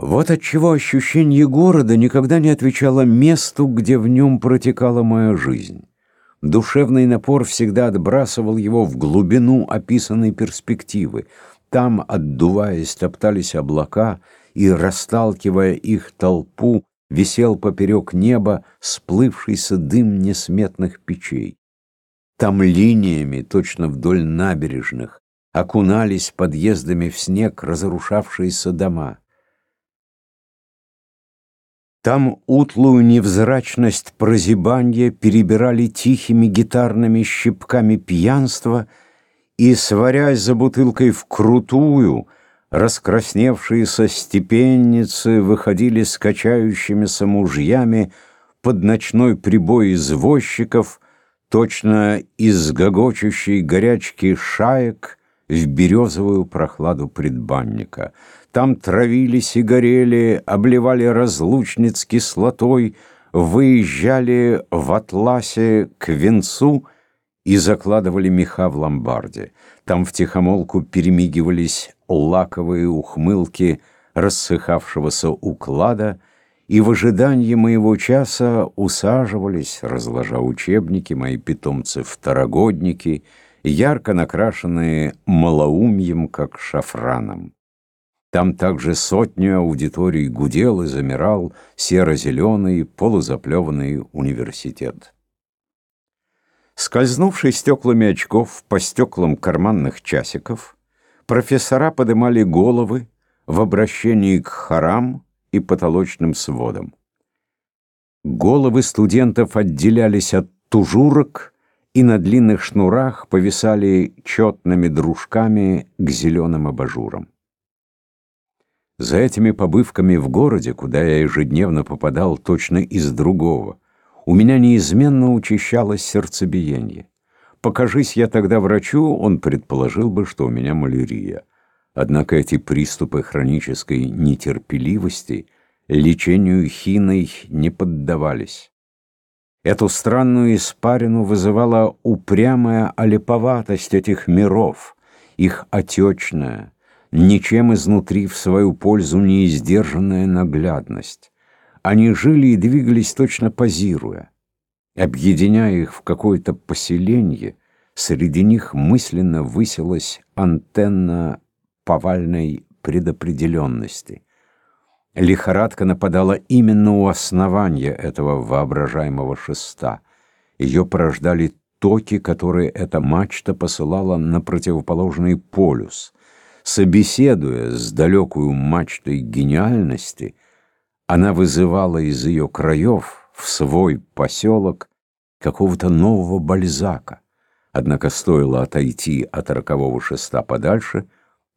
Вот отчего ощущение города никогда не отвечало месту, где в нем протекала моя жизнь. Душевный напор всегда отбрасывал его в глубину описанной перспективы. Там, отдуваясь, топтались облака, и, расталкивая их толпу, висел поперек неба сплывшийся дым несметных печей. Там линиями, точно вдоль набережных, окунались подъездами в снег разрушавшиеся дома. Там утлую невзрачность прозябанья перебирали тихими гитарными щипками пьянства и, сварясь за бутылкой вкрутую, раскрасневшиеся степенницы выходили с качающимися мужьями под ночной прибой извозчиков, точно из гогочущей горячки шаек в березовую прохладу предбанника — там травились и горели, обливали разлучниц кислотой, выезжали в атласе к венцу и закладывали меха в ломбарде. Там втихомолку перемигивались лаковые ухмылки рассыхавшегося уклада, и в ожидании моего часа усаживались, разложа учебники, мои питомцы-второгодники, ярко накрашенные малоумьем, как шафраном. Там также сотню аудиторий гудел и замирал серо-зеленый, полузаплеванный университет. Скользнувший стеклами очков по стеклам карманных часиков, профессора подымали головы в обращении к хорам и потолочным сводам. Головы студентов отделялись от тужурок и на длинных шнурах повисали четными дружками к зеленым абажурам. За этими побывками в городе, куда я ежедневно попадал точно из другого, у меня неизменно учащалось сердцебиение. Покажись я тогда врачу, он предположил бы, что у меня малярия. Однако эти приступы хронической нетерпеливости лечению хиной не поддавались. Эту странную испарину вызывала упрямая олеповатость этих миров, их отечная, ничем изнутри в свою пользу не издержанная наглядность. Они жили и двигались точно позируя. Объединяя их в какое-то поселение, среди них мысленно высилась антенна повальной предопределенности. Лихорадка нападала именно у основания этого воображаемого шеста. Ее порождали токи, которые эта мачта посылала на противоположный полюс — Собеседуя с далекую мачтой гениальности, она вызывала из ее краев в свой поселок какого-то нового Бальзака. Однако стоило отойти от рокового шеста подальше,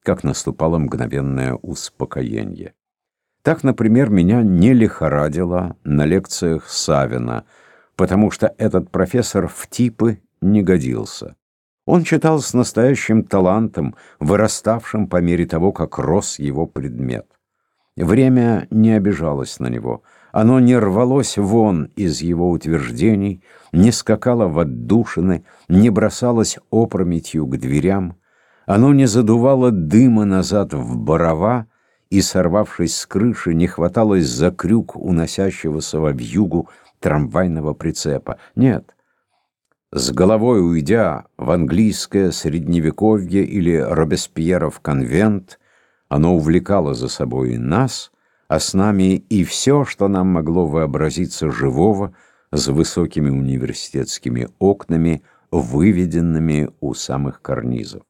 как наступало мгновенное успокоение. Так, например, меня не лихорадило на лекциях Савина, потому что этот профессор в типы не годился. Он читал с настоящим талантом, выраставшим по мере того, как рос его предмет. Время не обижалось на него. Оно не рвалось вон из его утверждений, не скакало в отдушины, не бросалось опрометью к дверям. Оно не задувало дыма назад в борова и, сорвавшись с крыши, не хваталось за крюк уносящегося во вьюгу трамвайного прицепа. Нет, с головой уйдя в английское средневековье или Робеспьеров конвент, оно увлекало за собой и нас, а с нами и все, что нам могло вообразиться живого, с высокими университетскими окнами, выведенными у самых карнизов.